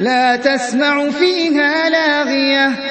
لا تسمع فيها لاغية.